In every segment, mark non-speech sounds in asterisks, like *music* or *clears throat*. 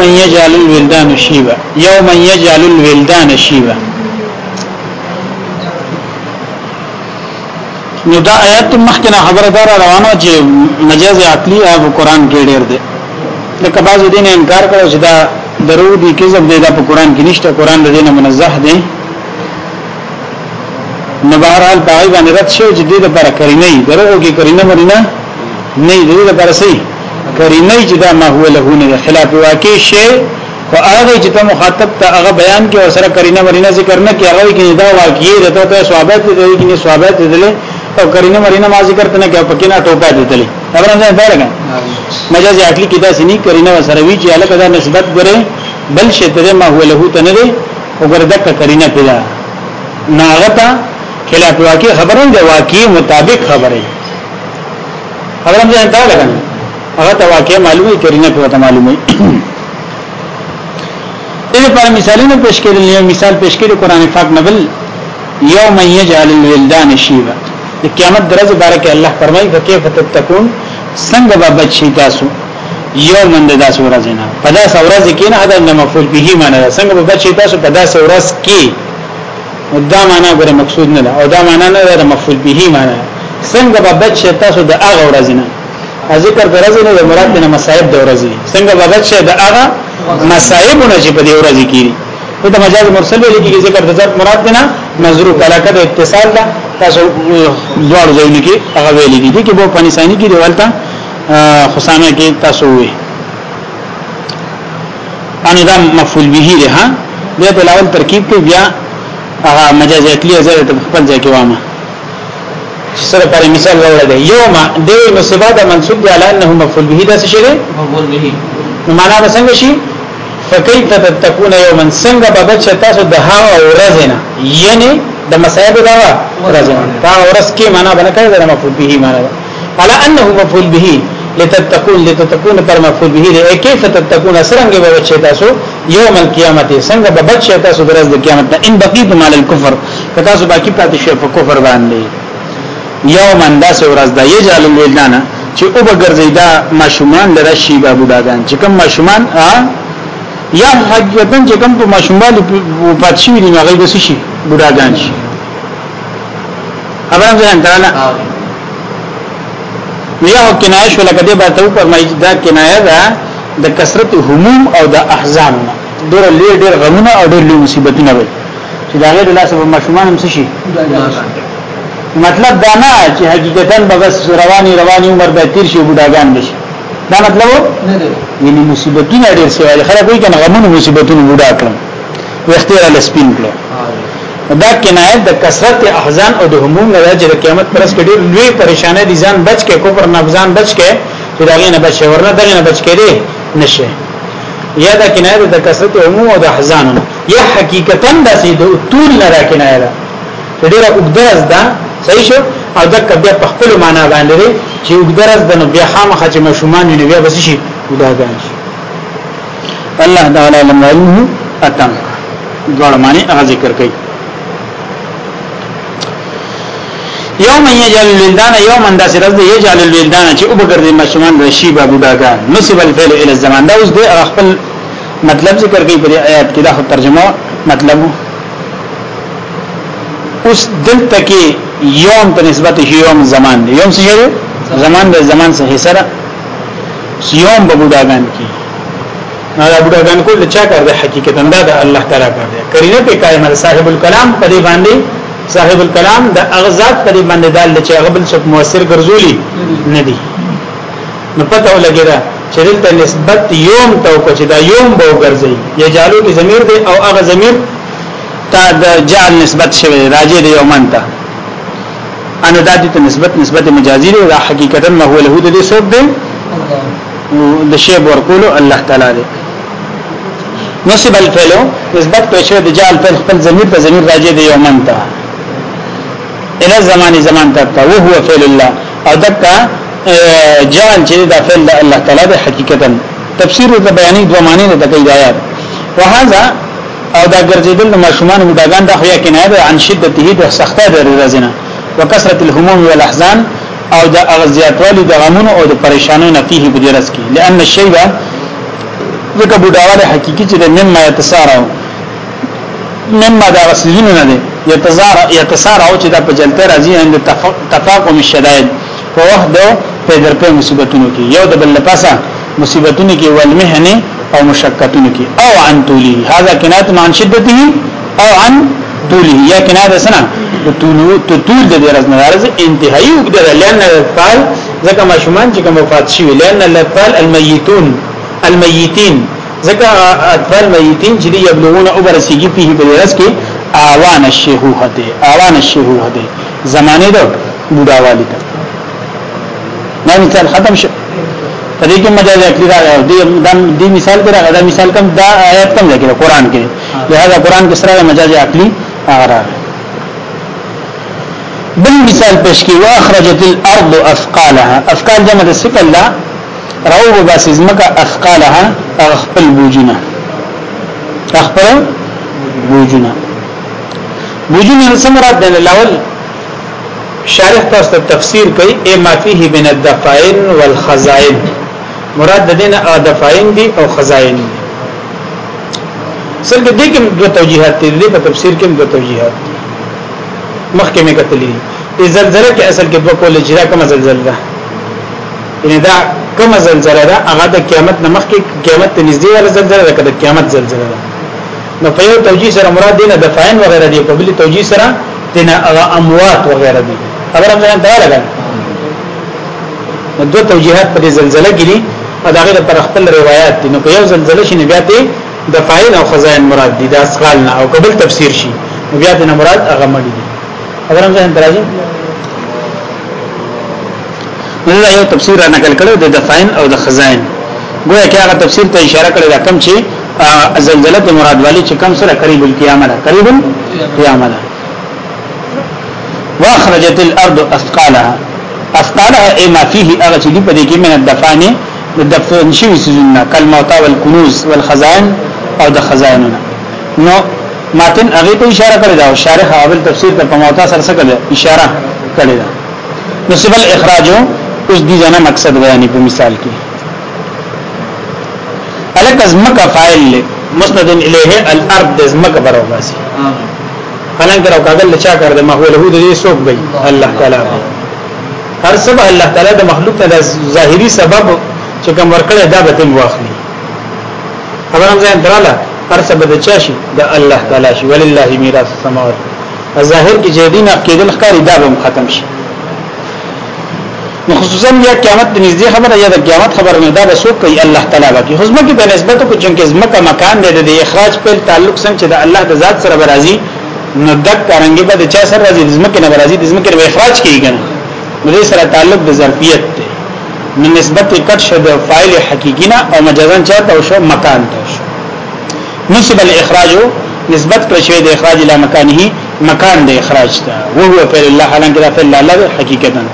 من يجعل الولدان شيبا يوم يجعل الولدان شيبا نو دا آیات مخکنه خبره دار روانه چې مجاز عقلی او قران کې ډېر دي د کباز دین انکار کړو چې دا ضروري کذب دی دا په قران کې نشته قران د دینه منزه دی نو بهرحال پای باندې رد شو چې دې لپاره کړی نه دی درو کې کړی نه مرینه نه دې لپاره صحیح کریمه چې دا ما هو له نه خلاف واقع شي او هغه چې ته مخاطب ته هغه بیان کې او سره کریمه مرینه ذکر نه کې هغه کې دا واقعي رته ته ثوابات دې کې نه ثوابات دې او کریمه مرینه ما ذکر ته نه کې پکې نه ټوپا دې تلې خبره نه ده لګا مجاز عقلی کې دا سني کریمه سره وی چې الګا دا نسبت غره بل شي ته ما هو له ته نه دی او ګرځه کریمه پیدا ناغتا خلاف واقع خبرون دی واقعي مطابق خبره خبرم ځان دا لګا هغه ته واقع معلومه کرینه په ته معلومه دې لپاره *clears throat* مثالونه پیش کړل یو مثال پیش کړی قران پاک نه بل یوم یجعل الولدان شیبا د قیامت درځ بارک الله فرمایي فکیف تتقون څنګه به بچی تاسو یوم اند داس ورځ نه په داس ورځ کې نه ادا نه مفعول به معنی څنګه به بچی تاسو په داس ورځ کې دا معنا غره مقصود نه ده او دا معنا نه ده مفعول به معنی څنګه به بچی تاسو د هغه ورځ نه ذکر درځي نه مراد نه مصائب د ورځي څنګه بغت شه د هغه مصائب نه چې په دې ورځي کې دا مجاز مرسل ویل کې ذکر د ذات مراد نه نظر کلاکه د اتصال ده تاسو دوړ ځایونه کې هغه ویل دي چې په پنځانی کې دیوالته خصانه کې تاسو وي ان دا مفعول به لري ها بیا په لاول ترکیب کې بیا هغه مجاز اتلی ازر په خپل ځای کې وامه سره پر مثال ورول دی یو ما د مصیبه ده منسوب دی لانه مفعول به دا څه دی مفعول به نو معنا به څنګه شي فکیف تتکون یوما څنګه به بچ تاسو د ها ورځنه یعنی د مصیب دا ورځنه دا ورس کی معنا بنه کوي دا مفعول به معنا ده الا انه مفعول به لتتکون لتتکون پر مفعول به دی کیف تتکون سرنګ به بچ تاسو یوم قیامت څنګه به بچ تاسو د ورځې قیامت ان بقیت مال الكفر که تاسو باقی پاتې شئ په کفر باندې یوما داس ورځ دا یجعل الولدان چې او به ګرځي دا ماشومان لره شي به بډاګان چې کوم ماشومان یا حقیقتا چې کوم په ماشومان پات شي نه هغه به شي بډاګان شي خبرم ځان تراله یا کنایه شو لکه دې بارته فرمایي دا کنایه ده د کثرت هموم او د احزان ډېر لوی ډېر غمونه او ډېر لوی مصیبتونه وي چې دا غیر لاسه ماشومان هم شي مطلب دا نه چې حقیقتا به بس رواني رواني عمر به تیر شي بډاګان بشي دا مطلب نه دی یعنی مصیبتونه ډېر شي ولی خلک وایي کنه غمونه مصیبتونه بډا کړم وختیر ال سپین کړو دا کنایت د کثرت احزان او د هموم له وجې د قیامت پر اسکې ډېر لوی پریشانه دي ځان بچ کې کوپر نفزان بچ کې چې دا نه بچ ورنه دا نه بچ کېږي نشه یا دا کنایت د کثرت هموم او د احزان یا حقیقتا د سید طول نه را کنایت ډېر وګدرز ده صحیح شو او دک بیا په خپل معنا باندې چې وګدرز د بیا خامخ چې مشومان نه بیا بس شي وداګان شي الله تعالی لم علمه اتم دوړ معنی هغه ذکر کوي یوم یجعل الولدان یوم انداس رز یجعل الولدان چې وګرځي مشومان رشی بابو داګان نسب الفعل الى الزمان دا اوس د خپل مطلب ذکر کوي په آیات کې دا ترجمه مطلب اوس دلته کې یوم په نسبت یوم زمان دی یوم څه شی زمان د زمان څخه سره یوم په بډاګان کې دا بډاګان کول چا کار دی حقیقتا دا د الله تعالی کار دی کرینه په قائم صاحب الکلام په دی باندې صاحب الکلام د اغزاد په دی باندې دال چې هغه بل څه موثر ګرځولي نه دی نو پته ولګیرا چې دلته نسبت یوم ته کو چې دا یوم به ګرځي یا جالو کې ضمیر دی او هغه ضمیر تا د جان نسبت شوی راجه دی یومن ته ان دا دې ته نسبت نسبت مجازي دی دا حقیقتا نه هو له دې سوب دی د شی ورکول الله تعالی دی نسب الفعل نسبت پېښه د جال په خپل ضمیر په ضمیر راجه دی یومن ته اله زماني زمان ته او هو فعل الله او دکا جان چې دا فعل الله تعالی دی حقیقتا تفسیر د بیانې دوه معنی د تکي آیات وهذا او دا ګرځیدل د ماشومان بډاګان د خویا کنایه ده عن شدته د سخته د رزنه وکثرت الهموم والاحزان او د اغزیاتوالي د غمونو او د پریشانو نفيه بدرس کی لئن الشیبه ځکه بډاواله حقيقي چې د مما يتسارع مما دا غسلینو نه ده يتسارع يتسارع چې د پجلته راځي اند تفاقم الشدائد په وحده په درپه مصیبتونو کې یو د بل پاسه مصیبتونو کې والمهنه او مشقتونو کې او عن طولی هاذا کنات عن شدته او عن طولی یا کنات سنا طول طول د درز نه راز انتهایی وګدل لئن الفال ځکه مشمون چې کوم وفات شي لئن الفال المیتون المیتین ځکه اطفال میتین چې دی یبلغون عمر سیږي په درز کې اوان الشیخوخه دی اوان الشیخوخه دی زمانه د بوډا والی ته نن مثال ختم شو په دې کې مجاز عقلی دا دی مثال پر هغه مثال کم دا آیت کم لګیږي قران کې لہذا قران کې سره مجاز عقلی هغه بل مثال پېښ کې واخرجت الارض اثقالها اثقال جمع د ثقل لا راو بس زمکه اثقالها اخپل بوجونه اخپل بوجونه بوجونه سمرا د الاول شارح تاسو تفسیر کوي اے ما فيه من الدفائن والخزائن مراد د دین دفاعین دي او خزائن دي سر کې دې کې دوه توجیهات دي په تفسیر کې دوه توجیهات مخکې مې کتلې ای زلزلہ کې اصل کې دوه کول اجرا کوم زلزلہ یعنی دا کوم زلزلہ دا هغه د قیامت نه مخکې قیامت ته نږدې ولا زلزلہ ده کده قیامت زلزلہ ده نو په یو توجیه سره مراد دینه دفاعین وغیرہ دي په بل توجیه سره دینه هغه اموات وغیرہ دي خبر هم ځان ته لګا نو دوه توجیهات په زلزلہ کې او داغه پر خپل روایت دي نو په یو زلزله شي بیا ته د فاعل او خزائن مراد دي د اسقال نه او قبل تفسیر شي بیا د مراد هغه مړي دي اگر هم ځان درځي نو یو تفسیر را نقل کړو د فاعل او د خزائن ګویا کې هغه تفسیر ته اشاره کړې ده کوم چې زلزله د مراد والی چې کوم سره قریب القیامه ده قریب القیامه ده واخرجت الارض اثقالها اثقالها اي ما فيه اغه چې دی په دې کې من الدفانه د دفن شوی سيزونه کلماتا والكنوز والخزائن او د خزائنونه نو ماتن هغه ته اشاره کړی دا شارح حاول تفسیر ته پموتا سره سره کړی اشاره کړی دا نو سبل اخراج اوس دي ځنه مقصد بیانې په مثال کې الک از مکه فاعل مسند الیه الارض از مکه برواسي قلم کرو کاغل چا کړ د محول هو د دې سوق بی الله تعالی هر سبب الله تعالی د مخلوق ته ظاهری سبب چې کوم ورکړې دا به تم واخلي خبرم ځان دراله هر څه به چا شي د الله تعالی شي ولله میراث السماوات ظاهر کې جدينا کېدل ښکاری دا به ختم شي نو خصوصا یا قیامت نږدې خبره یا د قیامت خبره نه دا به څوک کوي الله تعالی باقي حزمه کې په نسبت کو چې زمکه مکان دی د اخراج په تعلق سم چې د الله د ذات سره راځي نو دک ترنګي به د چا سره راځي زمکه نه راځي د زمکه به اخراج کیږي نو دې سره تعلق د ظرفیت نو نسبت کټ شو د فاعل حقیقی نه او مجازن چاته او شو مکان ته شو نسب الاخراج نسبت کړ شوی د اخراج اله مکانه مکان د اخراج ته او هو فعل الله حالانکه دا فعل الله حقیقتا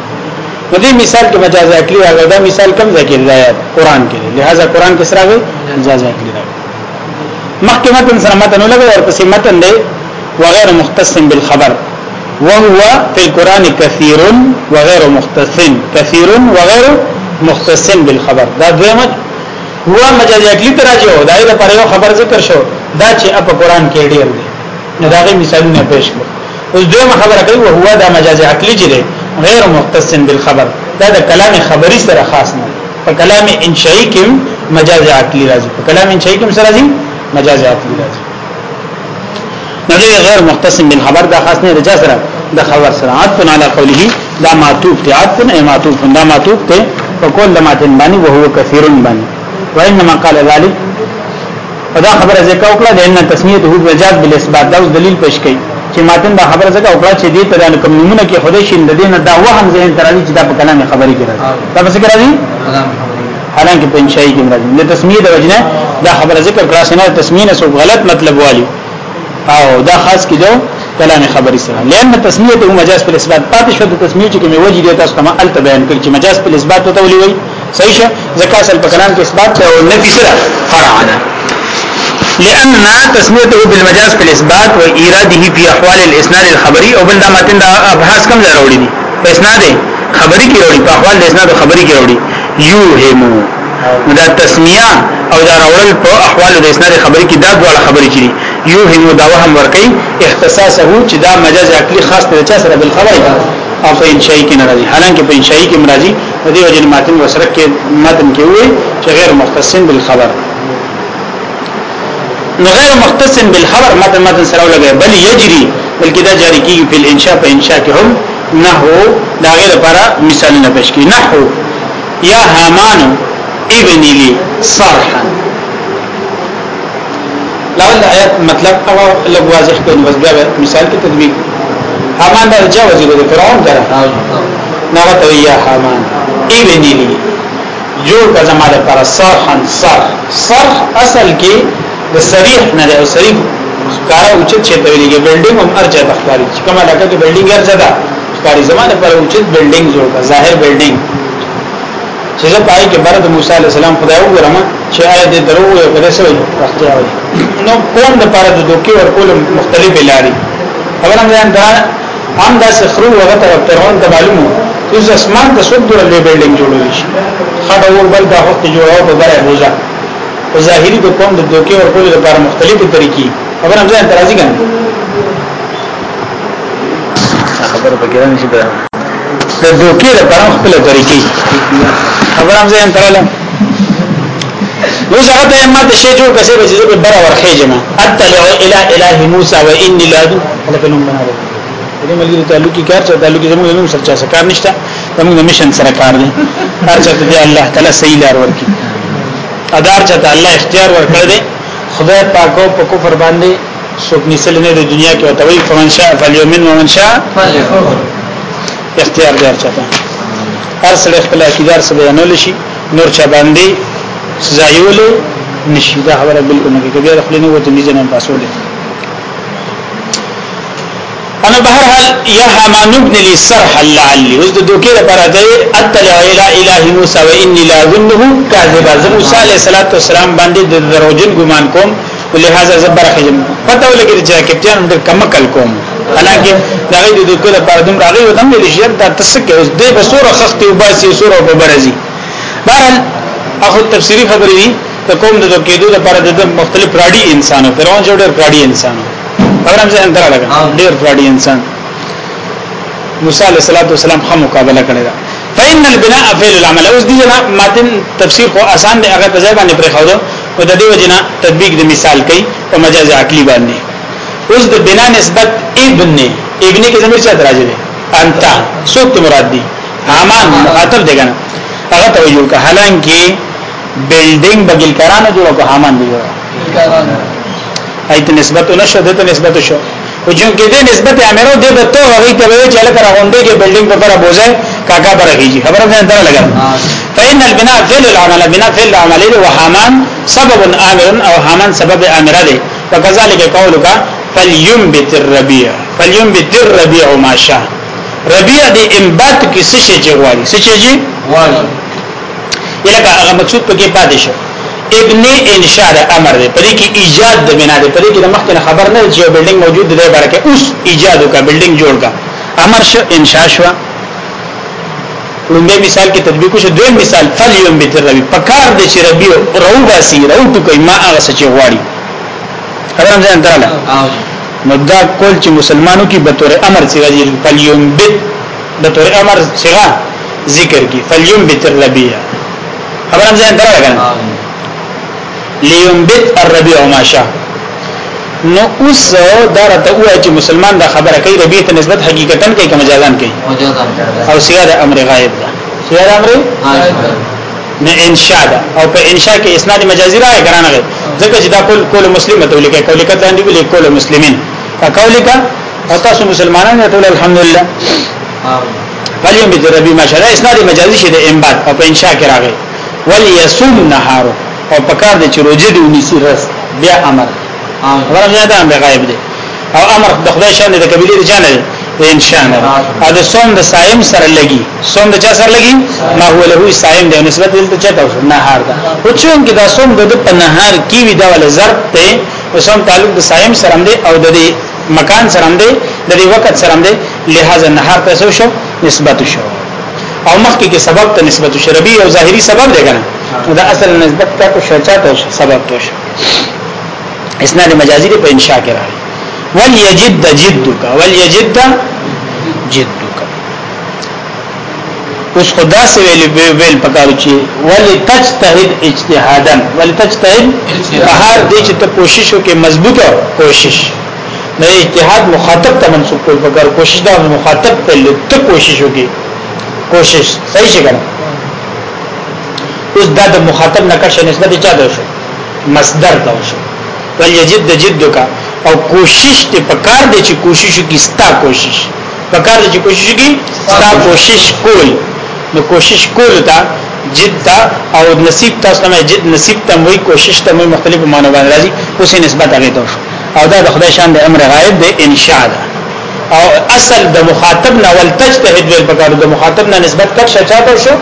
په دې مثال کې مجاز عقلی راغلی دا مثال کم ذکر دی قران کې لہذا قران کې سره غوي مجاز عقلی راغلی مخکې متن سره متن لګوي او پسې متن دی وغیر مختص بالخبر وهو في القران كثير وغير مختص كثير وغير مختصن بالخبر دا دویمه هوا مجازی اکلی تراجی ہو دای دا پر یو خبر ذکر شو دا چې اپ قرآن کې ډیر دی نو دا غي مثالونه پیش کړو اوس دویمه خبره کوي او هوا دا مجازی عقلی جره غیر مختصن بالخبر دا د کلام خبری سره خاص نه په کلام انشئی کې مجاز عقلی راځي په کلام انشئی کې سره راځي مجاز عقلی راځي نو غیر مختصن بالخبر دا خاص نه رجا سره د خبر سره عطف علی قوله دا معطوف دی عطف نه معطوف دا معطوف ته فقول لماتن بانی وهو کثیرن بانی وانما قال ذلك دا خبره ځکه وکړه د ان تسمیته هو وجاد بل اثبات دا دلیل پېښ کړي چې ماتن دا خبره ځکه وکړه چې دې ته د کوم نمونه کې خدای شین د دین دا وهم ذهن ترالي چې دا په کلام خبرې کې راځي دا څه کې راځي حالانکه په انشای کې راځي د تسمیه د وجنه دا خبره ذکر کړه سینه تسمیه سو غلط مطلب والی او دا خاص کې جو کلام خبري سره لئن تسمیته مجاز په اثبات پاتې شو د تسمیه چې کوم وجه دی تاسو تمام ال بیان کړ چې مجاز په اثبات ته ولي وي صحیح شه ځکه اصل په کلام کې اثبات ته او نفي سره فرع ده لأن تسميته بالمجاز في الإثبات وإيراده في أحوال الإسناد الخبري أو بل دا ماتن دا أبحاث کم ځای راوړي دي په اسناد خبري کې راوړي په أحوال الإسناد خبري کې راوړي يوهمو دا تسميه او دا راوړل په أحوال الإسناد خبري کې دا ډول خبري کړي یو هینو دا وهم ورکی اختصاصه چې دا مجاز عقلی خاص نه چا سره بل خبره او په انشائی کې نه راځي حالانکه په انشائی کې مرাজি د دې وجه ماتن وسره کې ماتن کې وي چې غیر مختصن بالخبر نو غیر مختصن بالخبر متن متن سره لګي بل یجري بلکې دا جاری کیږي په انشاء په انشاء کې هم نحو دا غیر لپاره مثال نه پېښ کی نحو یا هامان ابن لی صرحا لاول د آیات مطلب هغه لږ واضح کړو بس بیا مثال کې تطبیق حامان دا رجا وزیر د فرعون دره نغه ته یا حامان ایبنی لی جوړ کا زماده پر صرحن صرح صرح اصل کې د صریح نه د صریح کار اوچت چې ته ویلې بلډینګ هم ارجه تخکاری چې کومه لکه ته بلډینګ ارجه ده کاری زماده پر اوچت بلډینګ جوړ کا ظاهر بلډینګ چې زه پای کې برد موسی علی السلام خدای وګورم چې آیا د درو یو کده سوې وخت راوي نو قوم د پاره د دوکي ورکول مختلفه لاري خبر هم ځان دا هم دا سخرو هغه طرف ته روان ته معلومه اوس اسمان ته سود درلې بلډینګ جوړول شي خړه ور بل دا وخت جوړاو په بره روزه او ظاهري د قوم د دوکي ورکول لپاره مختلفه طریقې خبر هم ځان ترازی کنه خبر پکې نه شي د دوکي لپاره مختلفه طریقې خبر هم ځان تراله موسی ته همت شي جوړ کسي به زیږه بره ورخه جما اتلع الى اله موسی و اني لا لكنهم بنادر دې ملګری تعلقي کار چې تعلقي زموږ نوم سره څه کار نشته زموږ مشن سره کار دی هر چا ته الله تعالی صحیح لار ورکړي ادار چا ته الله اختیار ورکړ دی خدای پاکو په کفر باندې څوک نسل نه د دنیا کې او توي فمن شاء فليؤمن ومن شاء فليكفر اختیار دی چا ته هر سره خپل اختیار سره نه لشي نور چا باندې زایول نشي دا خبره بالکل نه کوي بیا خپل نه وته میزنه پاسول انا بهرحال يا حمان ابن لي سرح لعلي وز دوکې لپاره دی اتلع الى اله موسى واني لا ظنه كاذبا موسی عليه الصلاه والسلام باندې د دروژن ګمان کوم ولهذا زبر خجم پته ولګی چې کپټان د کمکل کوم حالانکه دا غي د دوکې لپاره دوم راغی ودم لري چې دا تسکه اوس د بصوره سختي وباسي صوره وبرزي بهرحال هغه تفسیری خبرې دي ته کوم د کېدو لپاره د مختلف راډي انسانو فرعون جوړ راډي انسانو خبرم ځه انترا لگا ډیر راډي انسان موسی علیہ الصلوۃ والسلام خامو مقابله کړی دا فإن البناء فعل العمل اوس دي جنا ماتن تفسیر خو آسان دی هغه په ځای باندې پرې خاو او د دې وجنا تطبیق د مثال کوي او مجاز عقلی باندې اوس د بنا نسبت ابن ابن کې زمير چا راځي دی انت سوک مراد دی امان مخاطب دی کنه هغه توجه که حالانکه بلډینګ بګل کرانو جوړو که هامان دی جوړو ایت نسبت نشو دته نسبت شو او جون کې دې نسبت امرو دې دته هغه ته وی چې لکه راوندې کې بلډینګ په پر بوزه کاکا پر هیږي خبره ده اندر لګا فإن البناء فعل العمل بناء فعل العمل وهامان سبب امر او هامان سبب امر دی وكذلك قولك فلينبت الربيع فلينبت الربيع ما شاء ربيع دې انبات کې څه شي جوړي څه شي جوړي یلکه هغه مقصود پکې پاتې شو ابن انشاء د امر دی پدې کې ایجاد د بنا دی پدې کې د مخکنه خبر نه چې بلډینګ موجود دی برکه اوس ایجاد وکړه بلډینګ جوړ کړه امر شو انشاء شو لومبه مثال کې تطبیق شو دویم مثال فلیوم بیتر ربی پکار د چې ربی رو باسی رو ټکې ما هغه څه چې غواړي خبرم ځان دراله نو دا کول چې مسلمانو کې به تور امر سیغه فلیوم بیت به تور امر سیغه ذکر کی فلیوم بیتر ربیه خبر هم ځان درو کنه لينبت الربيع ما شاء نو اوس دا راته وایي چې مسلمان دا خبره کوي ربيع ته نسبت حقیقتا کوي که مجازان کوي او سیاده امر غایب ده سیاده امر نه انشاء ده او په انشاء کې اسناد مجازي راي ګرانه غي ځکه چې دا کول کول مسلمه ته لیکه کول کته اندي ویل کول مسلمین فقولک او تاسو مسلمانان ته الحمدلله فلیوم بجربی ما شرع اسناد مجازي شه د امبات او په انشاء کې راغی وليصوم نهار او پکار دي چې روزه دي ونیسي رس بیا امر خبره بیا ده به غایب دي او امر د خدای شان د کبیره دي چانه ان شاء الله دا صوم د صائم سره لګي صوم د چا سره لګي ما هو له صائم دی نسبت دې ته چاته نهار دا او چې دا صوم د په نهار کې وی دا ول ضرب ته وسم تعلق د صائم سره دی او د مکان سره دی د وخت سره دی لہذا نهار پیسو شو نسبت شو او مخکې کې سبب ته نسبت شربي او ظاهري سبب دی کنه دا اصل نسبت ته کو شرچاته سبب تو شو اسناد مجازي دی په انشاء کې راځي وليجد جدك وليجد جدك اوس خدا سے ویل ویل پکارو چی ولتجتهد اجتهادا ولتجتهد هر دې چې ته کوشش وکې مضبوطه کوشش نه اجتهاد مخاطب ته منسوب کول پکار کوشش دا مخاطب ته لته کوشش وکې کوشش صحیح شي کنه اوس دا د مخاطب نه کښه نسبت چا ده شو مصدر ده شو بل یجد جدک او کوشش ته پکار دی چې کوشش کی ستا کوشش پکار دی چې کوشش کی ستا کوشش کول نو کوشش کول تا جد تا او نصیب تاسو نه جد نصیب ته وای کوشش ته مختلف معنی باندې راځي اوسې نسبت هغه ده او دا د خدای شان د امر غایب دی انشاء ده او اصل د مخاطب نه ولتجتهد ویل پکارو د مخاطب نه نسبت کټ شې چاته شو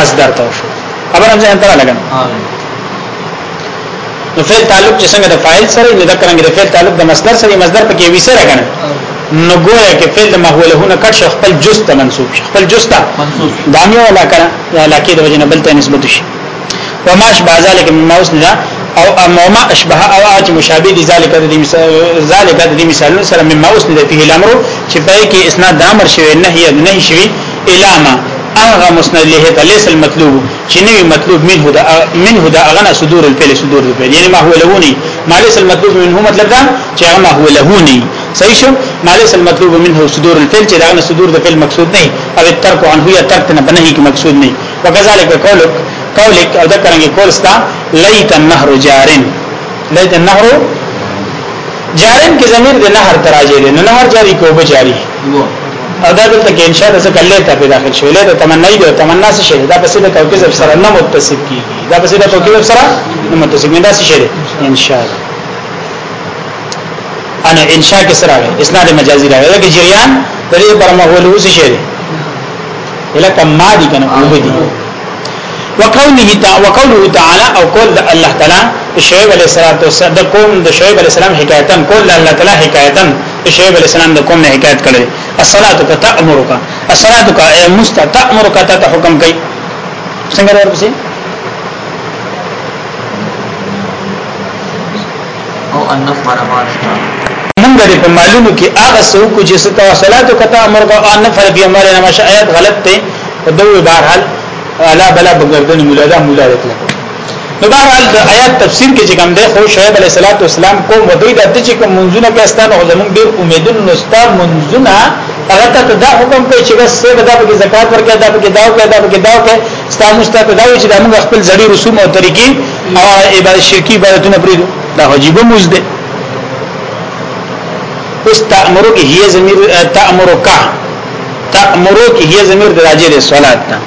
مصدر ته شو خبر هم ځان ته لګن نو فعل تعلق چې څنګه د فاعل سره نه ذکرنګ د فعل تعلق د مصدر سره مصدر پکې وی سره کنه نو ګویا کې فعل د محولهونه کټ شو خپل جز ته منسوب شي خپل جز ته منسوب دامه ولا کنه علاقه د وجنه بل ته نسبت شي وماش بازالک من ماوس نه او اماما اشبه او اج مشابه دي ذالک د ذالک د مثال سره مما اسند فيه الامر چې پای کې اسناد د امر شوی نه هي نه شوی الاما اغه مسند له تلس المطلوب چې نوی مطلوب منه دا منه دا اغنا صدور الفعل صدور الفعل یعنی ما هو لهونی ما ليس المطلوب منه مطلب دا چې ما هو لهونی صحیح شو ما ليس المطلوب منه صدور الفعل چې دا صدور د فعل مقصود نه او ترک عنه یا ترک نه بنه کی مقصود نه وکذالک قولک قولک او دا څنګه قول ستا لیت النهر جارن لیت النهر جارن کې ضمیر د نهر تراجه دی نه نهر جاری کو به جاری او دا دلته کې انشاء د کله ته په داخل شوې له تمنا دی تمنا څه شي دا بسیله توکیز سره نه متصف کیږي دا بسیله توکیز سره نه متصف نه دا څه شي ان شاء الله انا انشاء کې سره راغی اسناد مجازي راغی دا کې جریان پرې برمه ولوس شي لکه ما دي کنه او دي وقوله تعالى وقوله تعالى او قول الله تعالى شعیب عليه الصلوۃ والسلام ده قوم د شعیب علیہ السلام حکایتن قول الله تعالى حکایتن شعیب عليه السلام ده قوم نه حکایت کړي الصلاۃ تأمرک الصلاۃ مستتأمرک تا حکم کوي څنګه راځي او انف مرامات مونږ دې په معلومو کې هغه څوک چې ستاسو صلاتو کته امر او نه فرض یې امر نه مشه آیات غلط ته په دوه بهرحال الا بلا بغردن مولا دا مولا اطلاق نو بهرحال د آیات تفسیر کې چې کوم دی خو شعیب علیه السلام کوم ودی د چې کوم منځونه کستان او زمون ډیر امیدونه نستا منځونه هغه ته دا حکم کوي چې بس سه دا به زکات ورکړي دا به داو کوي دا به داو کوي ستاسو ته دا وي چې موږ خپل ځړي رسوم او طریقې او عبادت شرکی عبادتونه پریدو دا واجب موږ دی اوس تأمرو کې هي زمير تأمرو کا تأمرو کې هي زمير د راجې له صلات ته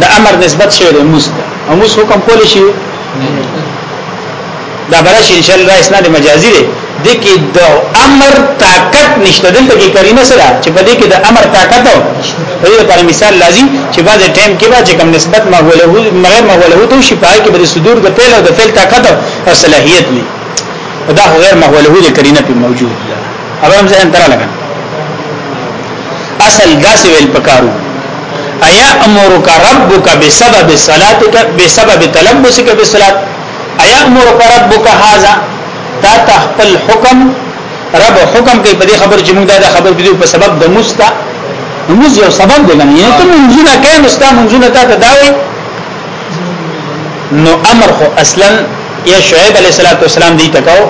د امر نسبت شوی دی موس او موس حکم کول شي دا برش ان شاء الله اسناد مجازي دی د کې د امر طاقت نشته دلته کې کریمه سره چې په دې کې د امر طاقت او دې لپاره مثال لازم چې بعض ټیم کې به کوم نسبت ما هو له مغیر ما هو له تو شي پای کې به صدور د پیل او د فعل طاقت او صلاحيت نه دا غیر ما هو له د کرینه په موجود ده اوبم ځان تر لګا اصل داسې ویل پکارو ایا امرک ربک بسبب صلاتک بسبب تلبسک بالصلات ایا امرک ربک هاذا تا تخپل حکم رب حکم کوي په دې خبر چې موږ دا خبر بده په سبب د مستا موږ یو سبب دی نه ته منځونه کوي مستا منځونه ته داوي نو امر خو اصلا یا شعیب علیہ السلام دی تکاو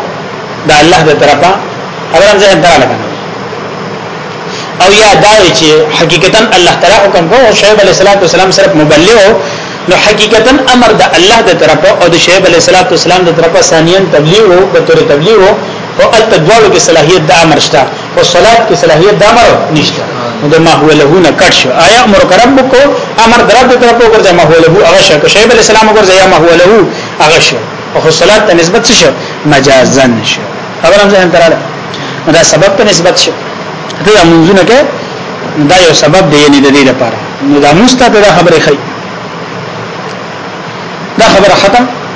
دا الله د طرفه خبرم ځه درا لګنه او یا دا چې حقیقتا الله تعالی حکم کوي شعیب علیه السلام صرف مبلغ نو حقیقتا امر د الله د طرفه او د شعیب علیه السلام د طرفه ثانیان تبلیغ او د تور تبلیغ او التدوالو کې صلاحیت د امر شته او صلات کې صلاحیت د امر نشته د ما هو له نه کټ شو آیا امر کرب کو امر درته طرفه وګرځي ما هو له هغه شو شعیب علیه السلام وګرځي یا ما هو له هغه شو او صلات ته نسبت شو مجازن شو خبر هم ځان تراله دا سبب ته نسبت شو ته منځونه کې دا یو سبب دی یعنی د دې لپاره نو دا مستا ته خبره خي دا خبره خطا